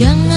Jangan